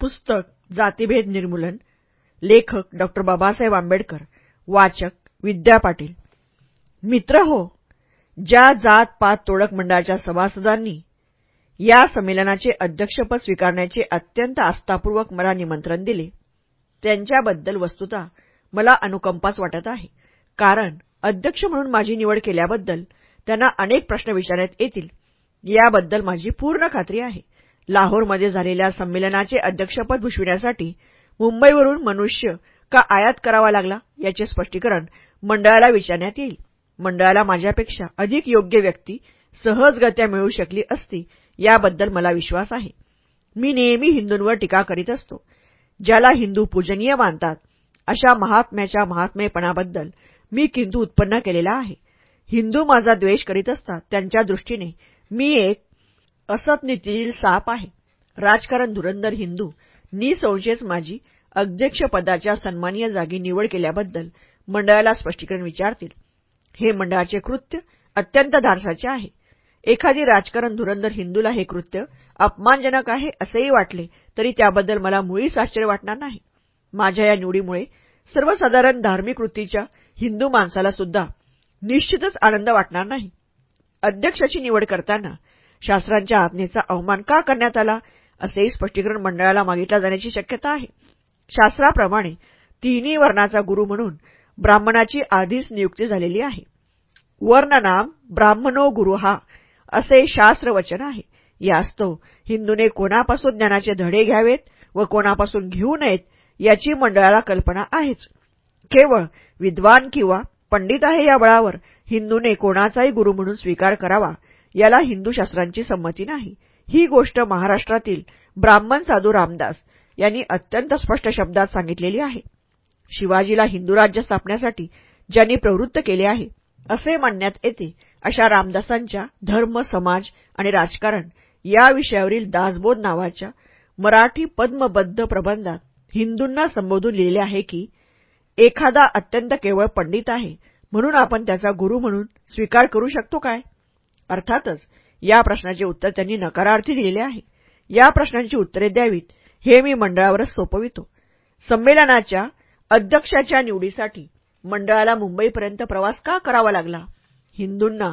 पुस्तक जातीभेद निर्मूलन लेखक डॉ. बाबासाहेब आंबेडकर वाचक विद्या पाटील. मित्र हो ज्या जात पात तोडक मंडळाच्या सभासदांनी या संमेलनाचे अध्यक्षपद स्वीकारण्याचे अत्यंत आस्थापूर्वक मला निमंत्रण दिले त्यांच्याबद्दल वस्तुता मला अनुकंपाच वाटत आहे. कारण अध्यक्ष म्हणून माझी निवड केल्याबद्दल त्यांना अनेक प्रश्न विचारण्यात येतील याबद्दल माझी पूर्ण खात्री आहे. लाहोरमध्ये झालेल्या संमेलनाचे अध्यक्षपद भूषविण्यासाठी मुंबईवरून मनुष्य का आयात करावा लागला याचे स्पष्टीकरण मंडळाला विचारण्यात येईल. मंडळाला माझ्यापेक्षा अधिक योग्य व्यक्ती सहजगत्या मिळू शकली असती याबद्दल मला विश्वास आहे. मी नेहमी हिंदूंवर टीका करीत असतो. ज्याला हिंदू पूजनीय मानतात अशा महात्म्याच्या महात्मेपणाबद्दल मी किंतू उत्पन्न केलेला आहे. हिंदू माझा द्वेष करीत असतात त्यांच्या दृष्टीने मी एक असतनीतील साप आहे. राजकारण धुरंधर हिंदू निसंशयच माझी अध्यक्षपदाच्या सन्मानीय जागी निवड केल्याबद्दल मंडळाला स्पष्टीकरण विचारतील. हे मंडळाचे कृत्य अत्यंत धाडसाचे आहे. एखादी राजकारण धुरंधर हिंदूला हे कृत्य अपमानजनक आहे असेही वाटले तरी त्याबद्दल मला मुळीच आश्चर्य वाटणार नाही. माझ्या या निवडीमुळे सर्वसाधारण धार्मिक वृत्तीच्या हिंदू माणसाला सुद्धा निश्चितच आनंद वाटणार नाही. अध्यक्षाची निवड करताना शास्त्रांच्या आज्ञेचा अवमान का करण्यात आला असेही स्पष्टीकरण मंडळाला मागितला जाण्याची शक्यता आहे. शास्त्राप्रमाणे तिन्ही वर्णाचा गुरु म्हणून ब्राह्मणाची आधीच नियुक्ती झालेली आहे. वर्णनाम ब्राह्मणो गुरु हा असे शास्त्रवचन आहे. यास्तव हिंदूने कोणापासून ज्ञानाचे धडे घ्यावेत व कोणापासून घेऊ नयेत याची मंडळाला कल्पना आहेच. केवळ विद्वान किंवा पंडित आहे या बळावर हिंदूने कोणाचाही गुरु म्हणून स्वीकार करावा याला हिंदू शास्त्रांची संमती नाही. ही गोष्ट महाराष्ट्रातील ब्राह्मण साधू रामदास यांनी अत्यंत स्पष्ट शब्दात सांगितलेली आहे. शिवाजीला हिंदू राज्य स्थापण्यासाठी ज्यांनी प्रवृत्त केले आहे असे मानण्यात येते अशा रामदासांच्या धर्म समाज आणि राजकारण या विषयावरील दासबोध नावाच्या मराठी पद्मबद्ध प्रबंधात हिंदूंना संबोधून लिहिले आहे की एखादा अत्यंत केवळ पंडित आहे म्हणून आपण त्याचा गुरु म्हणून स्वीकार करू शकतो काय? अर्थातच या प्रश्नाचे उत्तर त्यांनी नकारार्थी दिलेले आहे. या प्रश्नांची उत्तरे द्यावीत हे मी मंडळावरच सोपवितो. संमेलनाच्या अध्यक्षाच्या निवडीसाठी मंडळाला मुंबईपर्यंत प्रवास का करावा लागला? हिंदूंना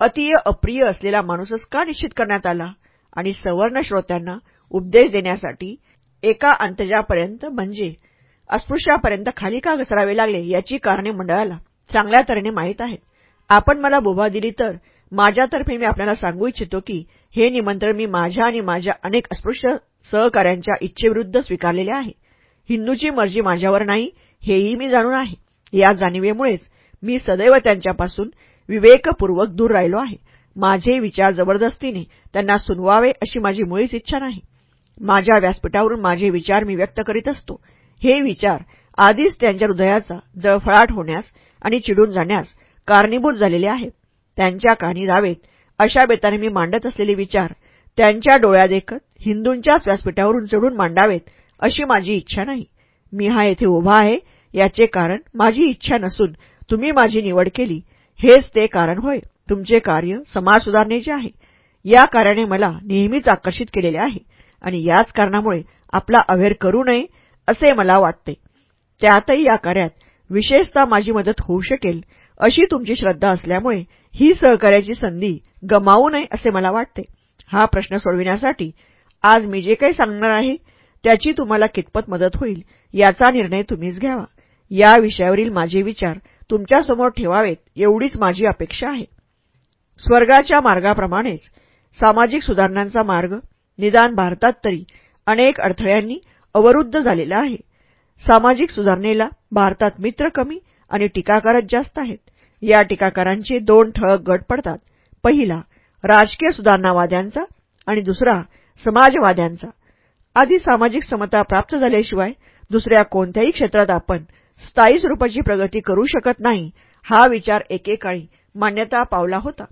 अतिय अप्रिय असलेला माणूसच का निश्चित करण्यात आला? आणि सवर्ण श्रोत्यांना उपदेश देण्यासाठी एका अंतजापर्यंत म्हणजे अस्पृश्यापर्यंत खाली का घसरावे लागले याची कारणे मंडळाला चांगल्या तऱ्हेने माहीत आहेत. आपण मला बोभा दिली तर माझ्यातर्फे मी आपल्याला सांगू इच्छितो की हे निमंत्रण मी माझ्या आणि माझ्या अनेक अस्पृश्य सहकाऱ्यांच्या इच्छेविरुद्ध स्वीकारलेले आहे. हिंदूची मर्जी माझ्यावर नाही हेही मी जाणून आहे. या जाणीवेमुळेच मी सदैव त्यांच्यापासून विवेकपूर्वक दूर राहिलो आहे. माझे विचार जबरदस्तीने त्यांना सुनवावे अशी माझी मुळीच इच्छा नाही. माझ्या व्यासपीठावरून माझे विचार मी व्यक्त करीत असतो. हे विचार आधीच त्यांच्या हृदयाचा जळफळाट होण्यास आणि चिडून जाण्यास कारणीभूत झालेले आहेत. त्यांच्या कानी रावेत. अशा बेताने मी मांडत असलेले विचार त्यांच्या डोळ्यादेखत हिंदूंच्याच व्यासपीठावरून चढून मांडावेत अशी माझी इच्छा नाही. मी हा येथे उभा आहे याचे कारण माझी इच्छा नसून तुम्ही माझी निवड केली. हेच ते कारण होय. तुमचे कार्य समाज सुधारणेचे आहे. या कार्याने मला नेहमीच आकर्षित केलेले आहे आणि याच कारणामुळे आपला अवेर करू नये असे मला वाटते. त्यातही या कार्यात विशेषतः माझी मदत होऊ शकेल अशी तुमची श्रद्धा असल्यामुळे ही सहकार्याची संधी गमावू नये असे मला वाटते. हा प्रश्न सोडविण्यासाठी आज मी जे काही सांगणार आहे त्याची तुम्हाला कितपत मदत होईल याचा निर्णय तुम्हीच घ्यावा. या विषयावरील माझे विचार तुमच्यासमोर ठेवावेत एवढीच माझी अपेक्षा आहे. स्वर्गाच्या मार्गाप्रमाणेच सामाजिक सुधारणांचा मार्ग निदान भारतात तरी अनेक अडथळ्यांनी अवरुद्ध झालेला आहे. सामाजिक सुधारणेला भारतात मित्र कमी आणि टीकाकारच जास्त आहेत. या टीकाकारांचे दोन ठळक गट पडतात. पहिला राजकीय सुधारणावाद्यांचा आणि दुसरा समाजवाद्यांचा. आधी सामाजिक समता प्राप्त झाल्याशिवाय दुसऱ्या कोणत्याही क्षेत्रात आपण स्थायी स्वरूपाची प्रगती करू शकत नाही हा विचार एकेकाळी मान्यता पावला होता.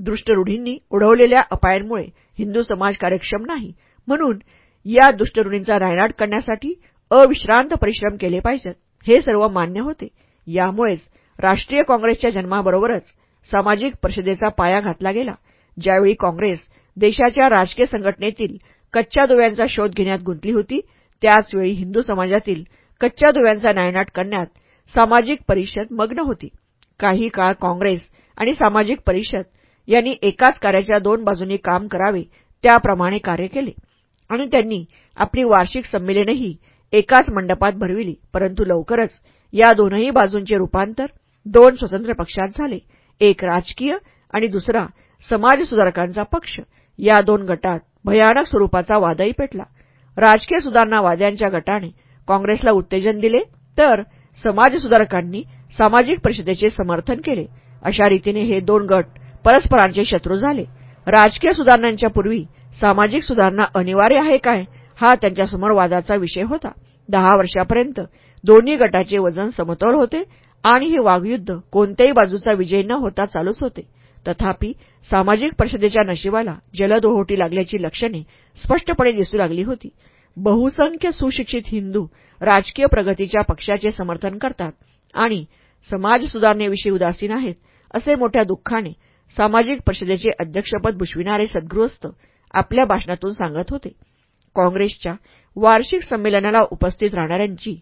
दृष्टरूढींनी उडवलेल्या अपायांमुळे हिंदू समाज कार्यक्षम नाही. म्हणून या दुष्टरूढींचा रायनाट करण्यासाठी अविश्रांत परिश्रम केले पाहिजेत. हे सर्व मान्य होते. यामुळेच राष्ट्रीय काँग्रेसच्या जन्माबरोबरच सामाजिक परिषदेचा पाया घातला गेला ज्यावेळी काँग्रेस देशाच्या राजकीय संघटनेतील कच्च्या दुव्यांचा शोध घेण्यात गुंतली होती त्याचवेळी हिंदू समाजातील कच्च्या दुव्यांचा नायनाट करण्यात सामाजिक परिषद मग्न होती. काही काळ काँग्रेस आणि सामाजिक परिषद यांनी एकाच कार्याच्या दोन बाजूंनी काम करावे त्याप्रमाणे कार्य केले आणि त्यांनी आपली वार्षिक संमेलनही एकाच मंडपात भरविली परंतु लवकरच या दोनही बाजूंचे रूपांतर दोन स्वतंत्र पक्षात झाले. एक राजकीय आणि दुसरा समाजसुधारकांचा पक्ष. या दोन गटात भयानक स्वरूपाचा वादही पेटला. राजकीय सुधारणावाद्यांच्या गटाने काँग्रेसला उत्तेजन दिले तर समाजसुधारकांनी सामाजिक परिषदेचे समर्थन केले. अशा रीतीने हे दोन गट परस्परांचे शत्रू झाले. राजकीय सुधारणांच्या पूर्वी सामाजिक सुधारणा अनिवार्य आहे काय हा त्यांच्यासमोर वादाचा विषय होता. दहा वर्षापर्यंत दोन्ही गटाचे वजन समतोल होते आणि हे वाघयुद्ध कोणत्याही बाजूचा विजय न होता चालूच होते. तथापि सामाजिक परिषदेच्या नशिबाला जलदोहोटी लागल्याची लक्षणे स्पष्टपणे दिसू लागली होती. बहुसंख्य सुशिक्षित हिंदू राजकीय प्रगतीच्या पक्षाचे समर्थन करतात आणि समाज सुधारणेविषयी उदासीन आहेत असे मोठ्या दुःखाने सामाजिक परिषदेचे अध्यक्षपद भूषविणारे सद्गृहस्थ आपल्या भाषणातून सांगत होते. काँग्रेसच्या वार्षिक संमेलनाला उपस्थित राहणाऱ्यांची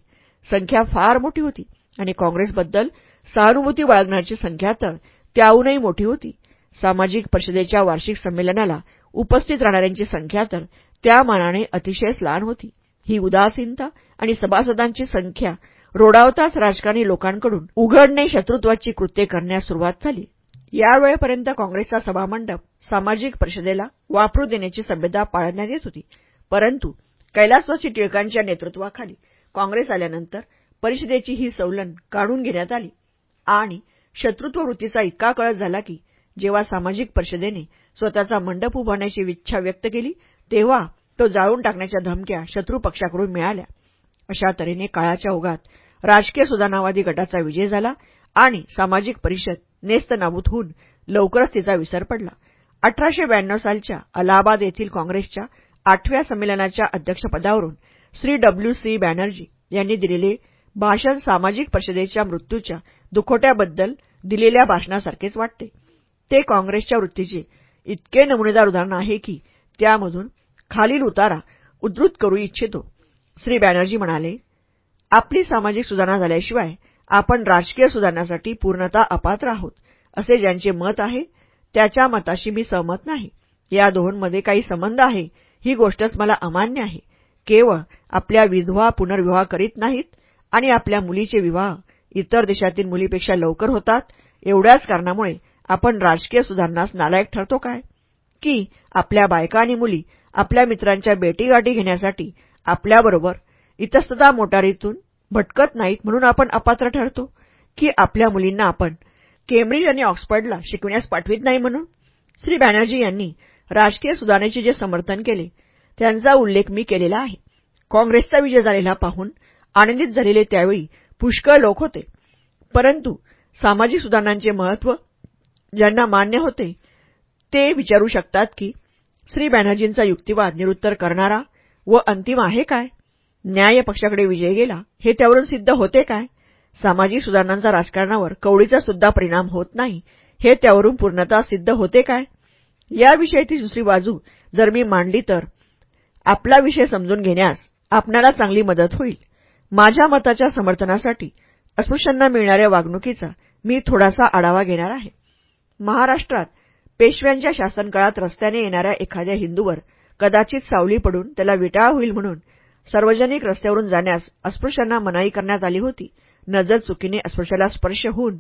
संख्या फार मोठी होती. आणि काँग्रेसबद्दल सहानुभूती बाळगण्याची संख्या तर त्याहूनही मोठी होती. सामाजिक परिषदेच्या वार्षिक संमेलनाला उपस्थित राहणाऱ्यांची संख्या तर त्या मानाने अतिशयच लहान होती. ही उदासीनता आणि सभासदांची संख्या रोडावताच राजकारणी लोकांकडून उघडणे शत्रुत्वाची कृत्ये करण्यास सुरुवात झाली. यावेळेपर्यंत काँग्रेसचा सभामंडप सामाजिक परिषदेला वापरू देण्याची सभ्यता पाळण्यात येत होती. परंतु कैलासवासी टिळकांच्या नेतृत्वाखाली काँग्रेस आल्यानंतर परिषदेची ही सवलन काढून घेण्यात आली. आणि शत्रुत्व वृत्तीचा इतका कळत झाला की जेव्हा सामाजिक परिषदेने स्वतःचा मंडप उभारण्याची इच्छा व्यक्त केली तेव्हा तो जाळून टाकण्याच्या धमक्या शत्रू पक्षाकडून मिळाल्या. अशा तऱ्हेने काळाच्या ओघात राजकीय सुधारणावादी गटाचा विजय झाला आणि सामाजिक परिषद नेस्तनाबूत होऊन लवकरच तिचा विसर पडला. अठराशे ब्याण्णव सालच्या अलाहाबाद येथील काँग्रेसच्या आठव्या संमेलनाच्या अध्यक्षपदावरून श्री डब्ल्यू सी बॅनर्जी यांनी दिलेले भाषण सामाजिक परिषदेच्या मृत्यूच्या दुखोट्याबद्दल दिलेल्या भाषणासारखेच वाटते. ते काँग्रेसच्या वृत्तीचे इतके नमुनेदार उदाहरण आहे की त्यामधून खालील उतारा उद्धृत करू इच्छितो. श्री बॅनर्जी म्हणाले आपली सामाजिक सुधारणा झाल्याशिवाय आपण राजकीय सुधारण्यासाठी पूर्णतः अपात्र आहोत असे ज्यांचे मत आहे त्याच्या मताशी मी सहमत नाही. या दोहोंमध्ये काही संबंध आहे ही गोष्टच मला अमान्य आहे. केवळ आपल्या विधवा पुनर्विवाह करीत नाहीत आणि आपल्या मुलीचे विवाह इतर देशातील मुलीपेक्षा लवकर होतात एवढ्याच कारणामुळे आपण राजकीय सुधारणास नालायक ठरतो काय? की आपल्या बायका आणि मुली आपल्या मित्रांच्या बेटीगाठी घेण्यासाठी आपल्याबरोबर इतस्तता मोटारीतून भटकत नाहीत म्हणून आपण अपात्र ठरतो? की आपल्या मुलींना आपण केम्ब्रिज आणि ऑक्सफर्डला शिकविण्यास पाठवित नाही म्हणून? श्री बॅनर्जी यांनी राजकीय सुधारणेचे जे समर्थन केले त्यांचा उल्लेख मी केलेला आहे. काँग्रेसचा विजय झालेला पाहून आनंदित झालेले त्यावेळी पुष्कळ लोक होते. परंतु सामाजिक सुधारणांचे महत्त्व ज्यांना मान्य होते ते विचारू शकतात की श्री बॅनर्जींचा युक्तिवाद निरुत्तर करणारा व अंतिम आहे काय? न्याय पक्षाकडे विजय गेला हे त्यावरून सिद्ध होते काय? सामाजिक सुधारणांचा राजकारणावर कवडीचा सुद्धा परिणाम होत नाही हे त्यावरून पूर्णतः सिद्ध होते काय? याविषयीची दुसरी बाजू जर मी मांडली तर आपला विषय समजून घेण्यास आपणाला चांगली मदत होईल. माझ्या मताच्या समर्थनासाठी अस्पृश्यांना मिळणाऱ्या वागणुकीचा मी थोडासा आढावा घेणार आहे. महाराष्ट्रात पेशव्यांच्या शासनकाळात रस्त्याने येणाऱ्या एखाद्या हिंदूवर कदाचित सावली पडून त्याला विटाळ होईल म्हणून सार्वजनिक रस्त्यावरून जाण्यास अस्पृश्यांना मनाई करण्यात आली होती. नजर चुकीने अस्पृश्याला स्पर्श होऊन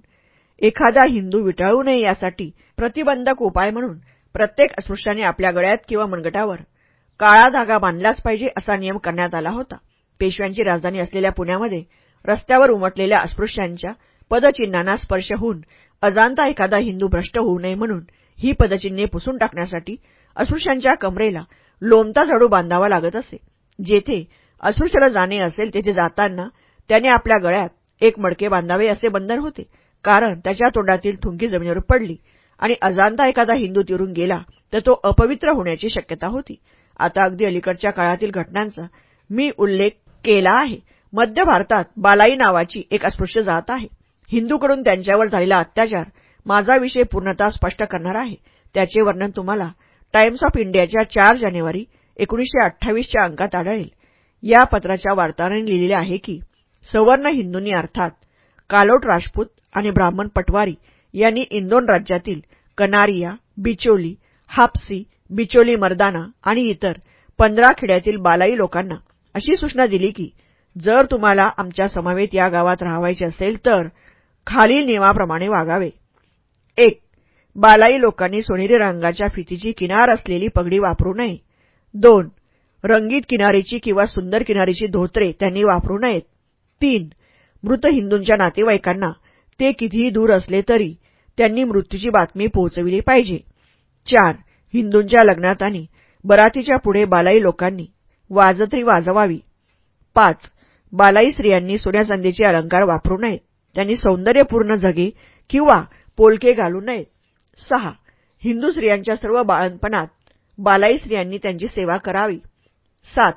एखादा हिंदू विटाळू नये यासाठी प्रतिबंधक उपाय म्हणून प्रत्येक अस्पृश्याने आपल्या गळ्यात किंवा मनगटावर काळा धागा बांधलाच पाहिजे असा नियम करण्यात आला होता. पेशव्यांची राजधानी असलेल्या पुण्यामध्ये रस्त्यावर उमटलेल्या अस्पृश्यांच्या पदचिन्हांना स्पर्श होऊन अजांता एखादा हिंदू भ्रष्ट होऊ नये म्हणून ही पदचिन्हे पुसून टाकण्यासाठी अस्पृश्यांच्या कमरेला लोमता झाडू बांधावा लागत असे. जेथे अस्पृश्याला जाणे असेल तेथे जाताना त्याने आपल्या गळ्यात एक मडके बांधावे असे बंधन होते. कारण त्याच्या तोंडातील थुंकी जमिनीवर पडली आणि अजांता एखादा हिंदू तिरून गेला तर तो अपवित्र होण्याची शक्यता होती. आता अगदी अलीकडच्या काळातील घटनांचा मी उल्लेख केला आहे. मध्य भारतात बालाई नावाची एक अस्पृश्य जात आहे. हिंदूकडून त्यांच्यावर झालेला अत्याचार माझा विषय पूर्णतः स्पष्ट करणार आहे. त्याचे वर्णन तुम्हाला टाइम्स ऑफ इंडियाच्या चार जानेवारी एकोणीसशे अठ्ठावीसच्या अंकात आढळेल. या पत्राच्या वार्ताहरांनी लिहिलेले आहे की सवर्ण हिंदूंनी अर्थात कालोट राजपूत आणि ब्राह्मण पटवारी यांनी इंदोन राज्यातील कनारिया बिचोली हापसी बिचोली मर्दाना आणि इतर पंधरा खेड्यातील बालाई लोकांना अशी सूचना दिली की जर तुम्हाला आमच्या समवेत या गावात राहावायचे असेल तर खालील नियमाप्रमाणे वागावे. एक बालाई लोकांनी सोनेरी रंगाच्या फितीची किनार असलेली पगडी वापरू नये. दोन रंगीत किनारीची किंवा सुंदर किनारीची धोत्रे त्यांनी वापरू नयेत. तीन मृत हिंदूंच्या नातेवाईकांना ते कितीही दूर असले तरी त्यांनी मृत्यूची बातमी पोहोचविली पाहिजे. चार हिंदूंच्या लग्नात आणि बरातीच्या पुढे बालाई लोकांनी वाजत्री वाजवावी. पाच बालाई स्त्रियांनी सोन्याचांदीचे अलंकार वापरू नयेत. त्यांनी सौंदर्यपूर्ण झगे किंवा पोलके घालू नयेत. सहा हिंदू स्त्रियांच्या सर्व बाळणपणात बालाई स्त्रियांनी त्यांची सेवा करावी. सात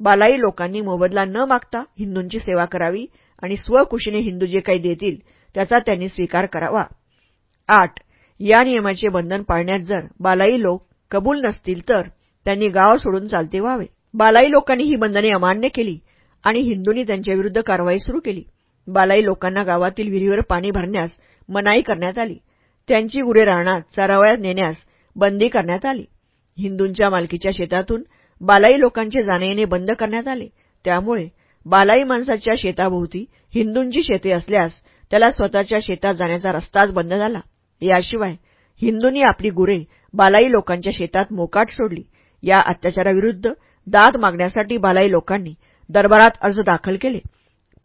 बालाई लोकांनी मोबदला न मागता हिंदूंची सेवा करावी आणि स्वकुशीने हिंदू जे काही देतील त्याचा त्यांनी स्वीकार करावा. आठ या नियमाचे बंधन पाळण्यात जर बालाई लोक कबूल नसतील तर त्यांनी गाव सोडून चालते व्हावे. बालाई लोकांनी ही बंधने अमान्य केली आणि हिंदूंनी त्यांच्याविरुद्ध कारवाई सुरू केली. बालाई लोकांना गावातील विहिरीवर पाणी भरण्यास मनाई करण्यात आली. त्यांची गुरे राहण्यात चारावयात नेण्यास बंदी करण्यात आली. हिंदूंच्या मालकीच्या शेतातून बालाई लोकांचे जाणे येणे बंद करण्यात आले. त्यामुळे बालाई माणसाच्या शेताभोवती हिंदूंची शेते असल्यास त्याला स्वतःच्या शेतात जाण्याचा रस्ताच बंद झाला. याशिवाय हिंदूंनी आपली गुरे बालाई लोकांच्या शेतात मोकाट सोडली. या अत्याचाराविरुद्ध दाद मागण्यासाठी बालाई लोकांनी दरबारात अर्ज दाखल केले.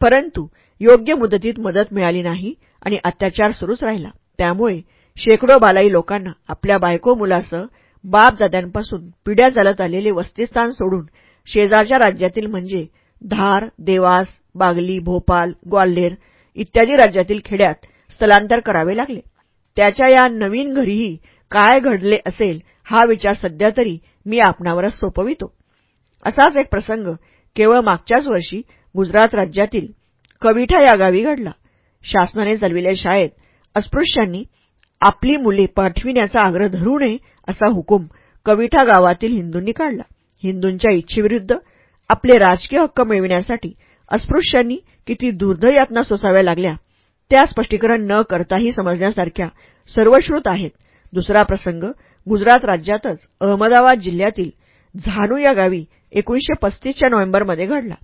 परंतु योग्य मुदतीत मदत मिळाली नाही आणि अत्याचार सुरूच राहिला. त्यामुळे शेकडो बालाई लोकांना आपल्या बायको मुलासह बापजाद्यांपासून पिढ्या चालत आलेले वस्तीस्थान सोडून शेजारच्या राज्यातील म्हणजे धार देवास बागली भोपाल ग्वाल्हेर इत्यादी राज्यातील खेड्यात स्थलांतर करावे लागले. त्याच्या या नवीन घरीही काय घडले असेल हा विचार सध्या तरी मी आपणावरच सोपवितो. असाच एक प्रसंग केवळ मागच्याच वर्षी गुजरात राज्यातील कविठा या गावी घडला. शासनाने चालविल्या शाळेत अस्पृश्यांनी आपली मुले पाठविण्याचा आग्रह धरू नये असा हुकूम कविठा गावातील हिंदूंनी काढला. हिंदूंच्या इच्छेविरुद्ध आपले राजकीय हक्क मिळविण्यासाठी अस्पृश्यांनी किती दुर्धर यातना सोसाव्या लागल्या. त्या स्पष्टीकरण न करताही समजण्यासारख्या सर्वश्रुत आहेत. दुसरा प्रसंग गुजरात राज्यातच अहमदाबाद जिल्ह्यातील झानू या गावी एकोणीसशे पस्तीसच्या नोव्हेंबरमध्ये घडला.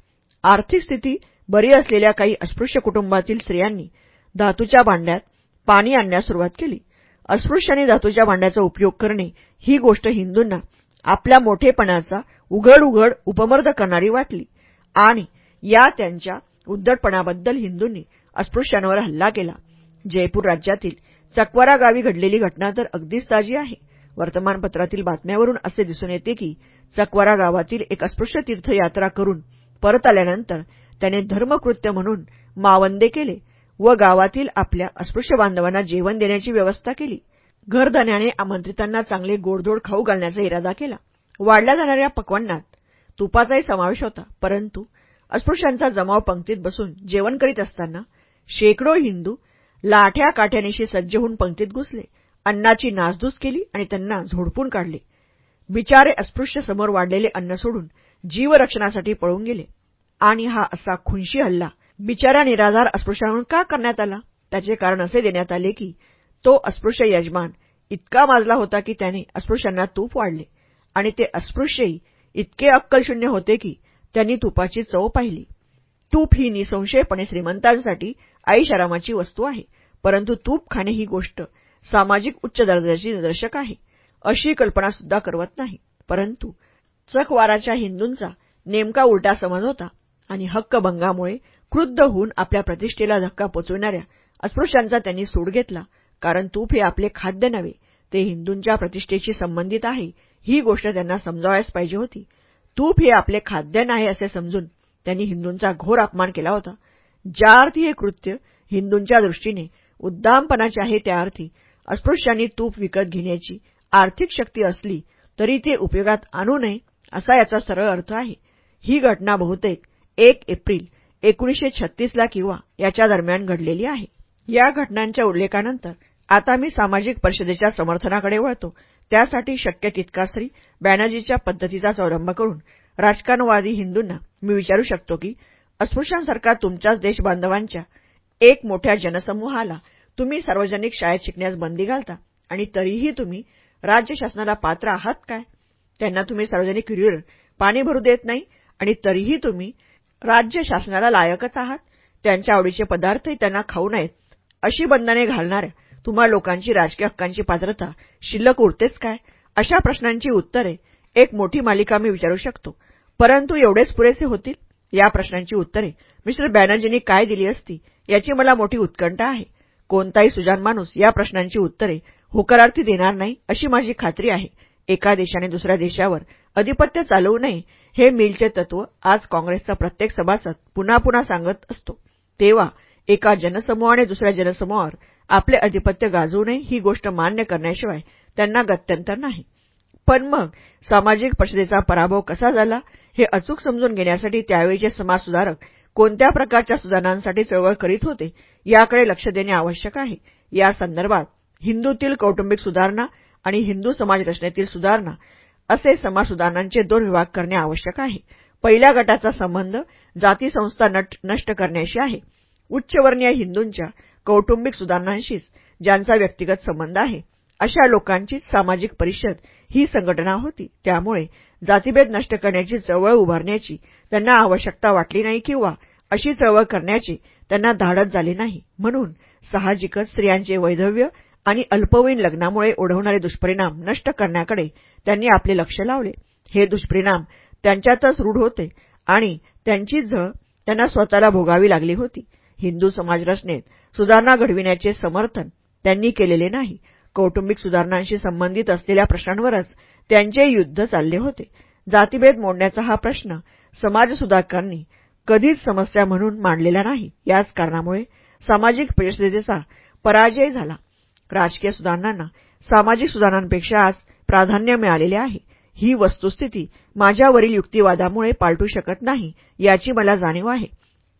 आर्थिक स्थिती बरी असलेल्या काही अस्पृश्य कुटुंबातील स्त्रियांनी धातूच्या भांड्यात पाणी आणण्यास सुरुवात केली. अस्पृश्यांनी धातूच्या भांड्याचा उपयोग करणे ही गोष्ट हिंदूंना आपल्या मोठेपणाचा उघड उघड उपमर्द करणारी वाटली आणि या त्यांच्या उद्धटपणाबद्दल हिंदूंनी अस्पृश्यांवर हल्ला केला. जयपूर राज्यातील चकवारा गावी घडलेली घटना तर अगदीच ताजी आहे. वर्तमानपत्रातील बातम्यावरून असे दिसून येते की चकवारा गावातील एक अस्पृश्य तीर्थयात्रा करून परत आल्यानंतर त्याने धर्मकृत्य म्हणून मावंदे केले व गावातील आपल्या अस्पृश्य बांधवांना जेवण देण्याची व्यवस्था केली. घरधन्याने आमंत्रितांना चांगले गोडधोड खाऊ घालण्याचा इरादा केला. वाढल्या जाणाऱ्या पक्वांनात तुपाचाही समावेश होता परंतु अस्पृश्यांचा जमाव पंक्तीत बसून जेवण करीत असताना शेकडो हिंदू लाठ्या काठ्यानिशी सज्ज होऊन पंक्तीत घुसले. अन्नाची नासधूस केली आणि त्यांना झोडपून काढले. बिचारे अस्पृश्य समोर वाढलेले अन्न सोडून जीवरक्षणासाठी पळून गेले. आणि हा असा खुनशी हल्ला बिचाऱ्या निराधार अस्पृश्यांवर का करण्यात आला? त्याचे कारण असे देण्यात आले की तो अस्पृश्य यजमान इतका माजला होता की त्याने अस्पृश्यांना तूप वाढले. आणि ते अस्पृश्यही इतके अक्कलशून्य होते की त्यांनी तुपाची चव पाहिली. तूप ही निसंशयपणे श्रीमंतांसाठी आईशारामाची वस्तू आहे. परंतु तूप खाणे ही गोष्ट सामाजिक उच्च दर्जाची निदर्शक आहे. अशी कल्पनासुद्धा करवत नाही. परंतु चकवाराच्या हिंदूंचा नेमका उलटा समज होता आणि हक्कभंगामुळे क्रुद्ध होऊन आपल्या प्रतिष्ठेला धक्का पोचविणाऱ्या अस्पृश्यांचा त्यांनी सूड घेतला. कारण तूप हे आपले खाद्य नव्हे ते हिंदूंच्या प्रतिष्ठेशी संबंधित आहे ही गोष्ट त्यांना समजावायच पाहिजे होती. तूप हे आपले खाद्य नाही असे समजून त्यांनी हिंदूंचा घोर अपमान केला होता. ज्या अर्थी हे कृत्य हिंदूंच्या दृष्टीने उद्दामपणाचे आहे त्या अर्थी. अस्पृश्यांनी तूप विकत घेण्याची आर्थिक शक्ती असली तरी ते उपयोगात आणू नये असा याचा सरळ अर्थ आहे. ही घटना बहुतेक एक एप्रिल एकोणीसशे छत्तीसला किंवा याच्या दरम्यान घडलेली आहे. या घटनांच्या उल्लेखानंतर आता मी सामाजिक परिषदेच्या समर्थनाकडे वळतो. त्यासाठी शक्य तितका श्री बॅनर्जीच्या पद्धतीचा अवलंब करून राजकारणवादी हिंदूंना मी विचारू शकतो की अस्पृश्यांसारखा तुमच्याच देशबांधवांच्या एक मोठ्या जनसमूहाला तुम्ही सार्वजनिक शाळेत शिकण्यास बंदी घालता आणि तरीही तुम्ही राज्य शासनाला पात्र आहात काय? त्यांना तुम्ही सार्वजनिक विहिरीवर पाणी भरू देत नाही आणि तरीही तुम्ही राज्य शासनाला लायकच आहात. त्यांच्या आवडीचे पदार्थही त्यांना खाऊ नयेत. अशी बंधने घालणाऱ्या तुम्हा लोकांची राजकीय हक्कांची पात्रता शिल्लक उरतेच काय? अशा प्रश्नांची उत्तरे एक मोठी मालिका मी विचारू शकतो. परंतु एवढेच पुरेसे होतील? या प्रश्नांची उत्तरे. मिस्टर बॅनर्जींनी काय दिली असती याची मला मोठी उत्कंठा आहे. कोणताही सुजान माणूस या प्रश्नांची उत्तरे होकारार्थी देणार नाही अशी माझी खात्री आहे. एका देशाने दुसऱ्या देशावर अधिपत्य चालवू नये हे मिलचे तत्व आज काँग्रेसचा प्रत्येक सभासद पुन्हा पुन्हा सांगत असतो. तेव्हा एका जनसमूहाने दुसऱ्या जनसमूहावर आपले अधिपत्य गाजवू नये ही गोष्ट मान्य करण्याशिवाय त्यांना गत्यंतर नाही. पण मग सामाजिक परिषदेचा पराभव कसा झाला हे अचूक समजून घेण्यासाठी त्यावेळीचे समाजसुधारक कोणत्या प्रकारच्या सुधारणांसाठी चळवळ करीत होते याकडे लक्ष देणे आवश्यक आहे. या संदर्भात हिंदूतील कौटुंबिक सुधारणा आणि हिंदू समाज रचनेतील सुधारणा असे समाज सुधारणांचे दोन विभाग करणे आवश्यक आहे. पहिल्या गटाचा संबंध जाती संस्था नष्ट करण्याशी आहे. उच्चवर्णीय हिंदूंच्या कौटुंबिक सुधारणांशीच ज्यांचा व्यक्तिगत संबंध आहे अशा लोकांचीच सामाजिक परिषद ही संघटना होती. त्यामुळे जातीभेद नष्ट करण्याची चळवळ उभारण्याची त्यांना आवश्यकता वाटली नाही किंवा अशी चळवळ करण्याची त्यांना धाडत झाली नाही. म्हणून साहजिकच स्त्रियांचे वैधव्य आणि अल्पवयीन लग्नामुळे ओढवणारे दुष्परिणाम नष्ट करण्याकडे त्यांनी आपले लक्ष लावले. हे दुष्परिणाम त्यांच्यातच रूढ होते आणि त्यांची झळ त्यांना स्वतःला भोगावी लागली होती. हिंदू समाजरचनेत सुधारणा घडविण्याचे समर्थन त्यांनी केलेले नाही. कौटुंबिक सुधारणांशी संबंधित असलेल्या प्रश्नांवरच त्यांचे युद्ध चालले होते. जातीभेद मोडण्याचा हा प्रश्न समाजसुधारकांनी कधीच समस्या म्हणून मांडलेला नाही. याच कारणामुळे सामाजिक परिषदेचा पराजय झाला. राजकीय सुधारणांना सामाजिक सुधारणांपेक्षा आज प्राधान्य मिळालेले आहे. ही वस्तुस्थिती माझ्यावरील युक्तिवादामुळे पालटू शकत नाही याची मला जाणीव आहे.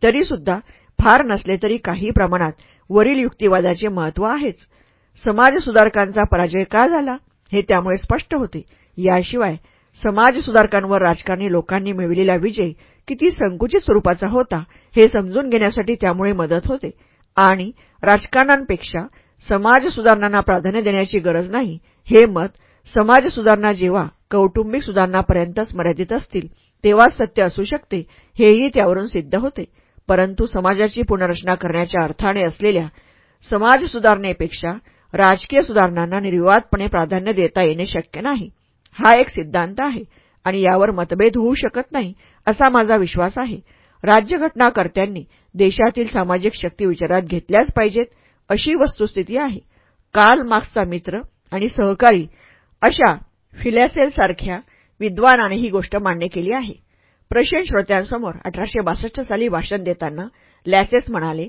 तरीसुद्धा फार नसले तरी काही प्रमाणात वरील युक्तिवादाचे महत्त्व आहेच. समाजसुधारकांचा पराजय का झाला हे त्यामुळे स्पष्ट होते. याशिवाय समाजसुधारकांवर राजकारणी लोकांनी मिळविलेला विजय किती संकुचित स्वरूपाचा होता हे समजून घेण्यासाठी त्यामुळे मदत होते. आणि राजकारणांपेक्षा समाज सुधारणांना प्राधान्य देण्याची गरज नाही हे मत समाज सुधारणा जेव्हा कौटुंबिक सुधारणापर्यंतच मर्यादित असतील तेव्हाच सत्य असू शकते हेही त्यावरून सिद्ध होते. परंतु समाजाची पुनर्रचना करण्याच्या अर्थाने असलेल्या समाज सुधारणेपेक्षा राजकीय सुधारणांना निर्विवादपणे प्राधान्य देता येणे शक्य नाही. हा एक सिद्धांत आहे आणि यावर मतभेद होऊ शकत नाही असा माझा विश्वास आहे. राज्यघटनाकर्त्यांनी देशातील सामाजिक शक्ती विचारात घेतल्याच पाहिजेत अशी वस्तुस्थिती आहे. काल मार्क्सचा मित्र आणि सहकारी अशा फिलॅसेलसारख्या विद्वानाने ही गोष्ट मान्य केली आहे. प्रशियन श्रोत्यांसमोर अठराशे बासष्ट साली भाषण देताना लॅसेस म्हणाले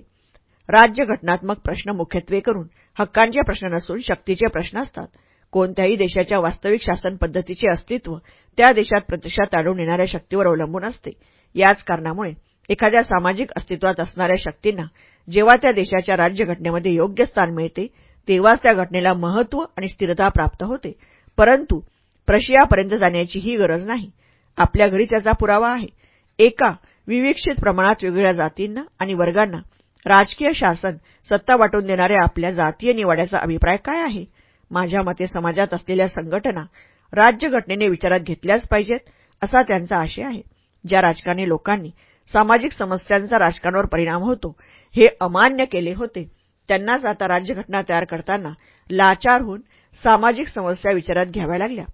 राज्यघटनात्मक प्रश्न मुख्यत्वे करून हक्कांचे प्रश्न नसून शक्तीचे प्रश्न असतात. कोणत्याही देशाच्या वास्तविक शासन पद्धतीचे अस्तित्व त्या देशात प्रत्यक्षात आढळून येणाऱ्या शक्तीवर अवलंबून असते. याच कारणामुळे एखाद्या सामाजिक अस्तित्वात असणाऱ्या शक्तींना जेव्हा त्या देशाच्या राज्यघटनेमध्ये योग्य स्थान मिळते तेव्हाच त्या घटनेला महत्त्व आणि स्थिरता प्राप्त होते. परंतु प्रशियापर्यंत जाण्याची ही गरज नाही. आपल्या घरी त्याचा पुरावा आहे. एका विविक्षित प्रमाणात वेगवेगळ्या जातींना आणि वर्गांना राजकीय शासन सत्ता वाटून देणाऱ्या आपल्या जातीय निवाड्याचा अभिप्राय काय आहे? माझ्या मते समाजात असलेल्या संघटना राज्यघटनेने विचारात घेतल्याच पाहिजेत असा त्यांचा आशय आहे. ज्या राजकारणी लोकांनी सामाजिक समस्यांचा राजकारणावर परिणाम होतो हे अमान्य केले होते त्यांनाच आता राज्यघटना तयार करताना लाचार होऊन सामाजिक समस्या विचारात घ्याव्या लागल्या.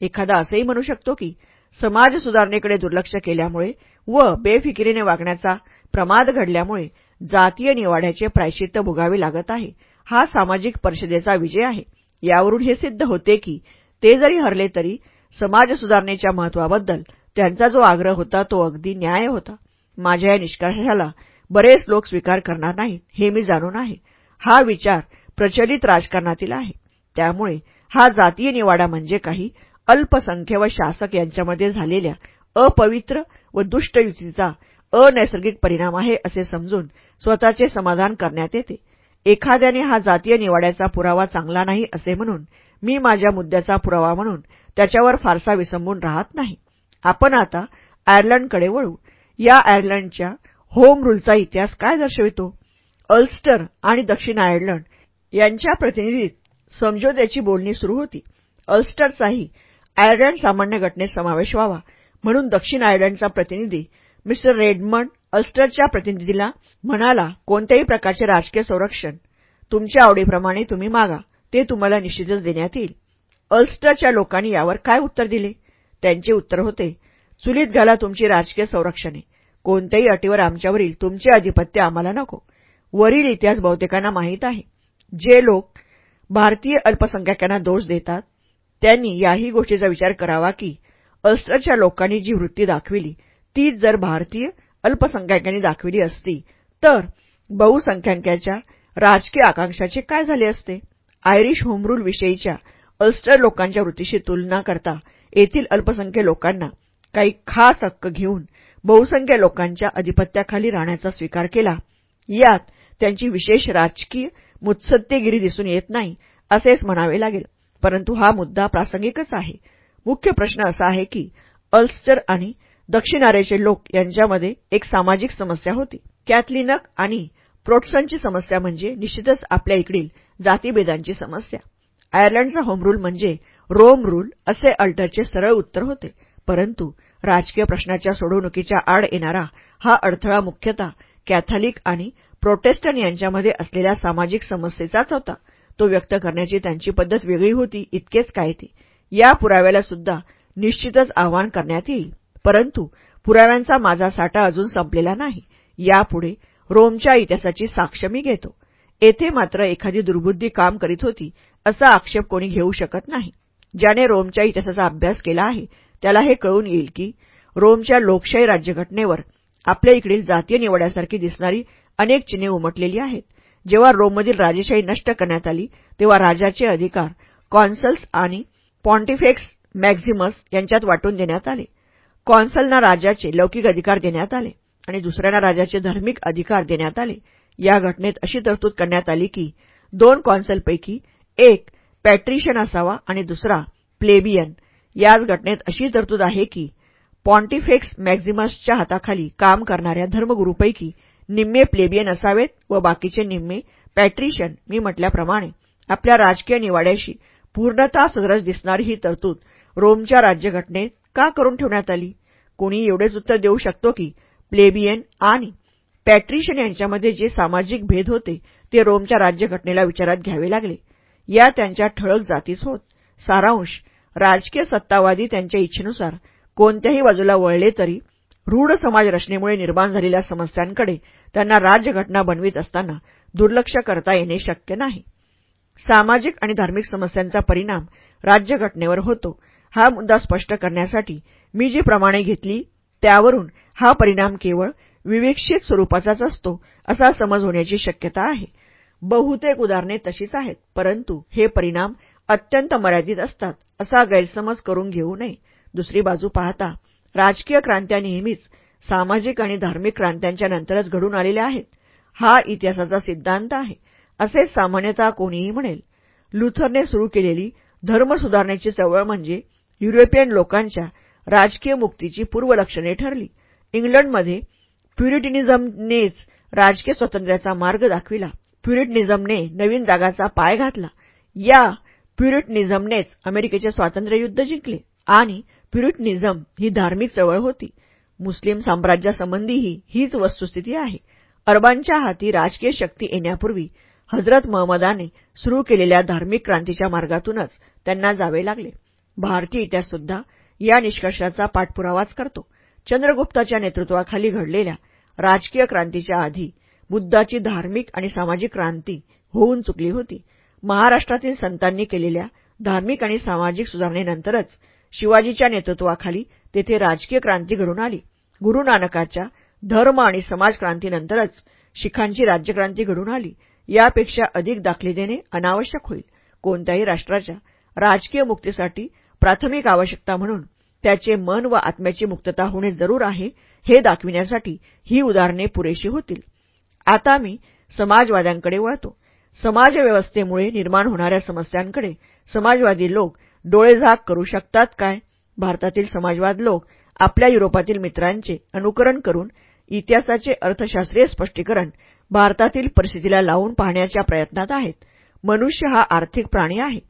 एखादा असंही म्हणू शकतो की समाज सुधारणेकडे दुर्लक्ष केल्यामुळे व बेफिकिरीने वागण्याचा प्रमाद घडल्यामुळे जातीय निवाड्याचे प्रायश्चित्त भोगावे लागत आहे. हा सामाजिक परिषदेचा विजय आहे. यावरून हे सिद्ध होते की ते जरी हरले तरी समाज सुधारणेच्या महत्वाबद्दल त्यांचा जो आग्रह होता तो अगदी न्याय होता. माझ्या या निष्कर्षाला बरेच लोक स्वीकार करणार नाहीत हे मी जाणून आहे. हा विचार प्रचलित राजकारणातील आहे. त्यामुळे हा जातीय निवाडा म्हणजे काही अल्पसंख्य व शासक यांच्यामध्ये झालेल्या अपवित्र व दुष्ट युतीचा अनैसर्गिक परिणाम आहे असे समजून स्वतःचे समाधान करण्यात येते. एखाद्याने हा जातीय निवाड्याचा पुरावा चांगला नाही असे म्हणून मी माझ्या मुद्द्याचा पुरावा म्हणून त्याच्यावर फारसा विसंबून राहत नाही. आपण आता आयर्लंडकडे वळू. या आयर्लंडच्या होम रूलचा इतिहास काय दर्शवितो? अल्स्टर आणि दक्षिण आयर्लंड यांच्या प्रतिनिधीत समझोत्याची बोलणी सुरू होती. अल्स्टरचाही आयर्लंड सामान्य घटनेत समावेश व्हावा म्हणून दक्षिण आयर्लंडचा प्रतिनिधी मिस्टर रेडमंड अल्स्टरच्या प्रतिनिधीला म्हणाला कोणत्याही प्रकारचे राजकीय संरक्षण तुमच्या आवडीप्रमाणे तुम्ही मागा ते तुम्हाला निश्चितच देण्यात येईल. अल्स्टरच्या लोकांनी यावर काय उत्तर दिले? त्यांचे उत्तर होते चुलीत घाला तुमची राजकीय संरक्षणे. कोणत्याही अटीवर आमच्यावरील तुमचे आधिपत्य आम्हाला नको. वरील इतिहास बहुतेकांना माहीत आहे. जे लोक भारतीय अल्पसंख्याकांना दोष देतात त्यांनी याही गोष्टीचा विचार करावा की अल्स्टरच्या लोकांनी जी वृत्ती दाखविली तीच जर भारतीय अल्पसंख्याकांनी दाखविली असती तर बहुसंख्याकांच्या राजकीय आकांक्षाचे काय झाले असते? आयरिश होमरूल विषयीच्या अल्स्टर लोकांच्या वृत्तीशी तुलना करता येथील अल्पसंख्य लोकांना काही खास हक्क घेऊन बहुसंख्य लोकांच्या अधिपत्याखाली राहण्याचा स्वीकार केला. यात त्यांची विशेष राजकीय मुत्सद्देगिरी दिसून येत नाही असेच म्हणावे लागेल. परंतु हा मुद्दा प्रासंगिकच आहे. मुख्य प्रश्न असा आहे की अल्स्टर आणि दक्षिणारेचे लोक यांच्यामध्ये एक सामाजिक समस्या होती. कॅथलिनक आणि प्रोट्सनची समस्या म्हणजे निश्चितच आपल्या इकडील जातीभेदांची समस्या. आयर्लंडचा होम रूल म्हणजे रोम रूल असे अल्टरचे सरळ उत्तर होते. परंतु राजकीय प्रश्नाच्या सोडवणुकीच्या आड येणारा हा अडथळा मुख्यतः कॅथलिक आणि प्रोटेस्टंट यांच्यामध्ये असलेल्या सामाजिक समस्येचाच होता. तो व्यक्त करण्याची त्यांची पद्धत वेगळी होती इतकेच काय ते. या पुराव्याला सुद्धा निश्चितच आवाहन करण्यात येईल. परंतु पुराव्यांचा माझा साठा अजून संपलेला नाही. यापुढे रोमच्या इतिहासाची साक्ष मी घेतो. येथे मात्र एखादी दुर्बुद्धी काम करीत होती असा आक्षेप कोणी घेऊ शकत नाही. ज्याने रोमच्या इतिहासाचा अभ्यास केला आहे त्याला हे कळून येईल की रोमच्या लोकशाही राज्यघटनेवर आपल्या इकडील जातीय निवड्यासारखी दिसणारी अनेक चिन्हे उमटलेली आहेत. जेव्हा रोममधील राजेशाही नष्ट करण्यात आली तेव्हा राजाचे अधिकार कॉन्सल्स आणि पॉन्टिफेक्स मॅक्झिमस यांच्यात वाटून देण्यात आले. कॉन्सलना राजाचे लौकिक अधिकार देण्यात आले आणि दुसऱ्यांना राजाचे धार्मिक अधिकार देण्यात आले. या घटनेत अशी तरतूद करण्यात आली की दोन कॉन्सलपैकी एक पॅट्रिशियन असावा आणि दुसरा प्लेबियन. याच घटनेत अशी तरतूद आहे की पॉन्टिफेक्स मॅक्झिमसच्या हाताखाली काम करणाऱ्या धर्मगुरूपैकी निम्मे प्लेबियन असावेत व बाकीचे निम्मे पॅट्रिशियन. मी म्हटल्याप्रमाणे आपल्या राजकीय निवाड्याशी पूर्णतः सदरस दिसणारी ही तरतूद रोमच्या राज्यघटनेत का करून ठेवण्यात आली? कोणी एवढेच उत्तर देऊ शकतो की प्लेबियन आणि पॅट्रिशियन यांच्यामध्ये जे सामाजिक भेद होते ते रोमच्या राज्यघटनेला विचारात घ्यावे लागले. या त्यांच्या ठळक जातीच होत. सारांश राजकीय सत्तावादी त्यांच्या इच्छेनुसार कोणत्याही बाजूला वळले तरी रूढ समाज रचनेमुळे निर्माण झालेल्या समस्यांकडे त्यांना राज्यघटना बनवित असताना दुर्लक्ष करता येणे शक्य नाही. सामाजिक आणि धार्मिक समस्यांचा परिणाम राज्यघटनेवर होतो. हा मुद्दा स्पष्ट करण्यासाठी मी जी प्रमाणे घेतली त्यावरून हा परिणाम केवळ विवेक्षित स्वरूपाचाच असतो असा समज होण्याची शक्यता आहे. बहुतेक उदाहरणे तशीच आहेत परंतु हे परिणाम अत्यंत मर्यादित असतात असा गैरसमज करून घेऊ नये. दुसरी बाजू पाहता राजकीय क्रांत्या नेहमीच सामाजिक आणि धार्मिक क्रांत्यांच्या नंतरच घडून आलेल्या आहेत. हा इतिहासाचा सिद्धांत आहे असे सामान्यतः कोणीही म्हणेल. लुथरने सुरू केलेली धर्म सुधारण्याची चळवळ म्हणजे युरोपियन लोकांच्या राजकीय मुक्तीची पूर्वलक्षणे ठरली. इंग्लंडमध्ये प्युरिटिनिझमनेच राजकीय स्वातंत्र्याचा मार्ग दाखविला. प्युरिटनिझमने नवीन जागाचा पाय घातला. या प्युरिटनिझमनेच अमेरिकेचे स्वातंत्र्ययुद्ध जिंकले आणि प्युरिटनिझम ही धार्मिक चळवळ होती. मुस्लिम साम्राज्यासंबंधीही हीच वस्तुस्थिती आहे. अरबांच्या हाती राजकीय शक्ती येण्यापूर्वी हजरत महम्मदाने सुरू केलेल्या धार्मिक क्रांतीच्या मार्गातूनच त्यांना जावे लागले. भारतीय इतिहाससुद्धा या निष्कर्षाचा पाठपुरावाच करतो. चंद्रगुप्ताच्या नेतृत्वाखाली घडलेल्या राजकीय क्रांतीच्या आधी बुद्धाची धार्मिक आणि सामाजिक क्रांती होऊन चुकली होती. महाराष्ट्रातील संतांनी केलेल्या धार्मिक आणि सामाजिक सुधारणेनंतरच शिवाजीच्या नेतृत्वाखाली तेथे राजकीय क्रांती घडून आली. गुरु नानकाच्या धर्म आणि समाज क्रांतीनंतरच शिखांची राज्यक्रांती घडून आली. यापेक्षा अधिक दाखले देणे अनावश्यक होईल. कोणत्याही राष्ट्राच्या राजकीय मुक्तीसाठी प्राथमिक आवश्यकता म्हणून त्याचे मन व आत्म्याची मुक्तता होणे जरूर आहे हे दाखविण्यासाठी ही उदाहरणे पुरेशी होतील. आता मी समाजवाद्यांकडे वळतो. समाजव्यवस्थेमुळे निर्माण होणाऱ्या समस्यांकडे समाजवादी लोक डोळेझाक करू शकतात काय? भारतातील समाजवाद लोक आपल्या युरोपातील मित्रांचे अनुकरण करून इतिहासाचे अर्थशास्त्रीय स्पष्टीकरण भारतातील परिस्थितीला लावून पाहण्याच्या प्रयत्नात आहेत. मनुष्य हा आर्थिक प्राणी आहे.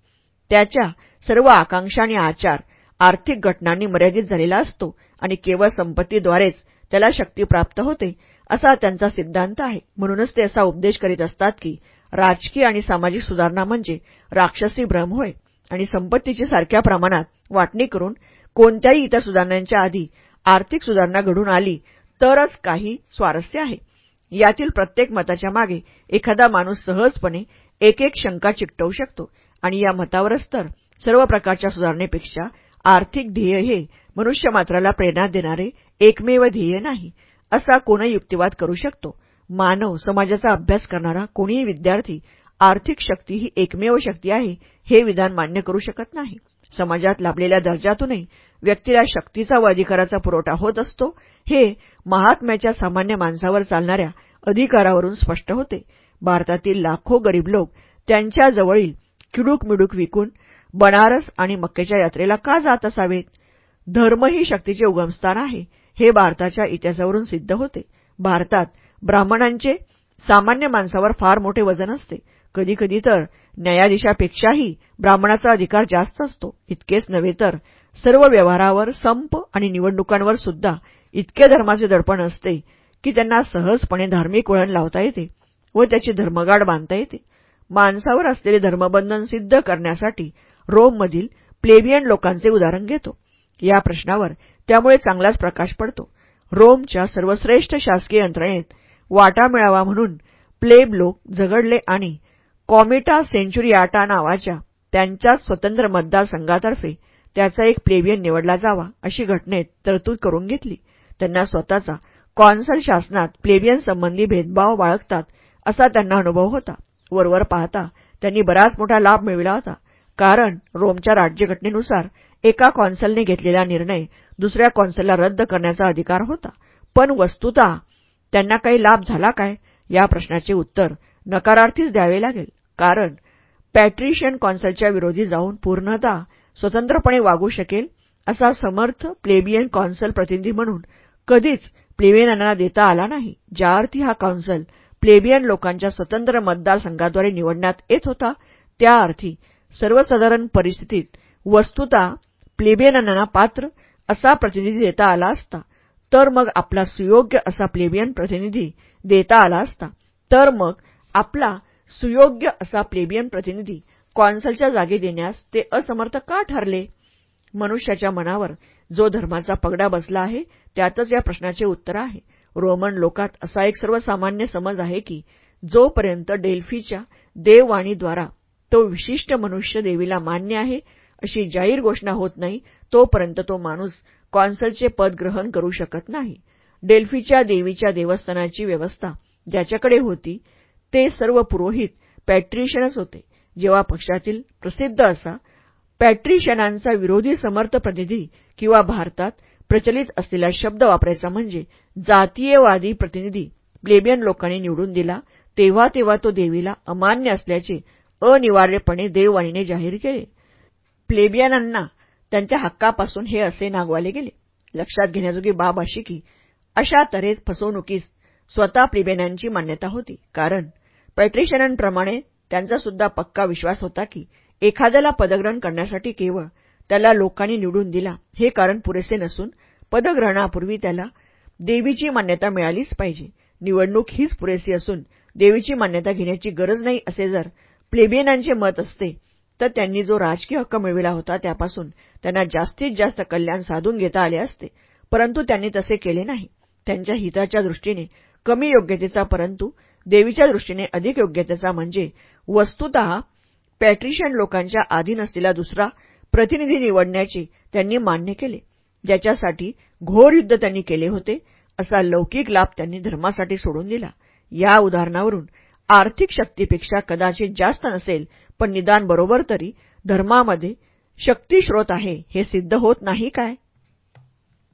त्याच्या सर्व आकांक्षा आणि आचार आर्थिक घटनांनी मर्यादित झालेला असतो आणि केवळ संपत्तीद्वारेच त्याला शक्ती प्राप्त होते असा त्यांचा सिद्धांत आहे. म्हणूनच ते असा उपदेश करीत असतात की राजकीय आणि सामाजिक सुधारणा म्हणजे राक्षसी भ्रम होय आणि संपत्तीची सारख्या प्रमाणात वाटणी करून कोणत्याही इतर सुधारणांच्या आधी आर्थिक सुधारणा घडून आली तरच काही स्वारस्य आहे. यातील प्रत्येक मताच्या मागे एखादा माणूस सहजपणे एक एक शंका चिकटवू शकतो आणि या मतावरच तर सर्व प्रकारच्या सुधारणेपेक्षा आर्थिक ध्येय हे मनुष्यमात्राला प्रेरणा देणारे एकमेव ध्येय नाही असा कोणही युक्तिवाद करू शकतो. मानव समाजाचा अभ्यास करणारा कोणीही विद्यार्थी आर्थिक शक्ती ही एकमेव शक्ती आहे हे विधान मान्य करू शकत नाही. समाजात लाभलेल्या दर्जातूनही व्यक्तीला शक्तीचा व अधिकाराचा पुरवठा होत असतो हे महात्म्याच्या सामान्य माणसावर चालणाऱ्या अधिकारावरून स्पष्ट होते. भारतातील लाखो गरीब लोक त्यांच्याजवळील किडूक मिडूक विकून बनारस आणि मक्केच्या यात्रेला का जात असावेत? धर्म ही शक्तीचे उगमस्थान आहे हे भारताच्या इतिहासावरून सिद्ध होते. भारतात ब्राह्मणांचे सामान्य माणसावर फार मोठे वजन असते. कधीकधी तर न्यायाधीशापेक्षाही ब्राह्मणाचा अधिकार जास्त असतो. इतकेच नव्हे तर सर्व व्यवहारावर संप आणि निवडणुकांवर सुद्धा इतके धर्माचे दडपण असते की त्यांना सहजपणे धार्मिक वळण लावता येते व त्याची धर्मगाड बांधता येते. माणसावर असलेले धर्मबंधन सिद्ध करण्यासाठी रोममधील प्लेबियन लोकांचे उदाहरण घेतो. या प्रश्नावर त्यामुळे चांगलाच प्रकाश पडतो. रोमच्या सर्वश्रेष्ठ शासकीय यंत्रणेत वाटा मिळावा म्हणून प्लेब लोक झगडले आणि कॉमिटा सेंच्युरियाटा नावाच्या त्यांच्याच स्वतंत्र मतदारसंघातर्फे त्याचा एक प्लेबियन निवडला जावा अशी घटनेत तरतूद करून घेतली. त्यांना स्वतःचा कॉन्सल शासनात प्लेबियन संबंधी भेदभाव बाळगतात असा त्यांना अनुभव होता. वरवर पाहता त्यांनी बराच मोठा लाभ मिळविला होता. कारण रोमच्या राज्यघटनेनुसार एका कॉन्सलने घेतलेला निर्णय दुसऱ्या कॉन्सलला रद्द करण्याचा अधिकार होता. पण वस्तुता त्यांना काही लाभ झाला काय? या प्रश्नाचे उत्तर नकारार्थीच द्यावे लागेल. कारण पॅट्रिशियन कॉन्सलच्या विरोधी जाऊन पूर्णतः स्वतंत्रपणे वागू शकेल असा समर्थ प्लेबियन कॉन्सल प्रतिनिधी म्हणून कधीच प्लेबियनांना देता आला नाही ज्या अर्थी हा कॉन्सल प्लेबियन लोकांच्या स्वतंत्र मतदारसंघाद्वारे निवडण्यात येत होता त्या अर्थी सर्वसाधारण परिस्थितीत वस्तुता प्लेबियनांना पात्र असा प्रतिनिधी देता आला असता तर मग आपला सुयोग्य असा प्लेबियन प्रतिनिधी देता आला असता तर मग आपला सुयोग्य असा प्लेबियन प्रतिनिधी कॉन्सलच्या जागी देण्यास ते असमर्थ का ठरले? मनुष्याच्या मनावर जो धर्माचा पगडा बसला आहे त्यातच या प्रश्नाचे उत्तर आहे. रोमन लोकात असा एक सर्वसामान्य समज आहे की जोपर्यंत डेल्फीच्या देववाणीद्वारा तो विशिष्ट मनुष्य देवीला मान्य आहे अशी जाहीर घोषणा होत नाही तोपर्यंत तो माणूस कॉन्सलचे पद ग्रहण करू शकत नाही. डेल्फीच्या देवीच्या देवस्थानाची व्यवस्था ज्याच्याकडे होती ते सर्व पुरोहित पॅट्रिशनच होते. जेव्हा पक्षातील प्रसिद्ध असा पॅट्रिशियनांचा विरोधी समर्थ प्रतिनिधी किंवा भारतात प्रचलित असलेला शब्द वापरायचा म्हणजे जातीयवादी प्रतिनिधी प्लेबियन लोकांनी निवडून दिला तेव्हा तेव्हा तो देवीला अमान्य असल्याचे अनिवार्यपणे देववाणीने जाहीर केले. प्लेबियानांना त्यांच्या हक्कापासून हे असे नागवाले गेले. लक्षात घेण्याजोगी बाब अशी की अशा तऱ्हेत फसवणुकीस स्वतः प्लेबियानांची मान्यता होती. कारण पॅट्रिशियनांप्रमाणे त्यांचा सुद्धा पक्का विश्वास होता की एखाद्याला पदग्रहण करण्यासाठी केवळ त्याला लोकांनी निवडून दिला हे कारण पुरेसे नसून पदग्रहणापूर्वी त्याला देवीची मान्यता मिळालीच पाहिजे. निवडणूक हीच पुरेसी असून देवीची मान्यता घेण्याची गरज नाही असे जर प्लेबियनांचे मत असते. तर त्यांनी जो राजकीय हक्क मिळविला होता त्यापासून त्यांना जास्तीत जास्त कल्याण साधून घेता आले असते. परंतु त्यांनी तसे केले नाही. त्यांच्या हिताच्या दृष्टीने कमी योग्यतेचा परंतु देवीच्या दृष्टीने अधिक योग्यतेचा म्हणजे वस्तुत पॅट्रिशियन लोकांच्या आधीन असलेला दुसरा प्रतिनिधी निवडण्याचे त्यांनी मान्य केले. ज्याच्यासाठी घोर युद्ध त्यांनी केले होते असा लौकिक लाभ त्यांनी धर्मासाठी सोडून दिला. या उदाहरणावरून आर्थिक शक्तीपेक्षा कदाचित जास्त नसेल पण निदान बरोबर तरी धर्मामध्ये शक्तीस्रोत आहे हे सिद्ध होत नाही काय?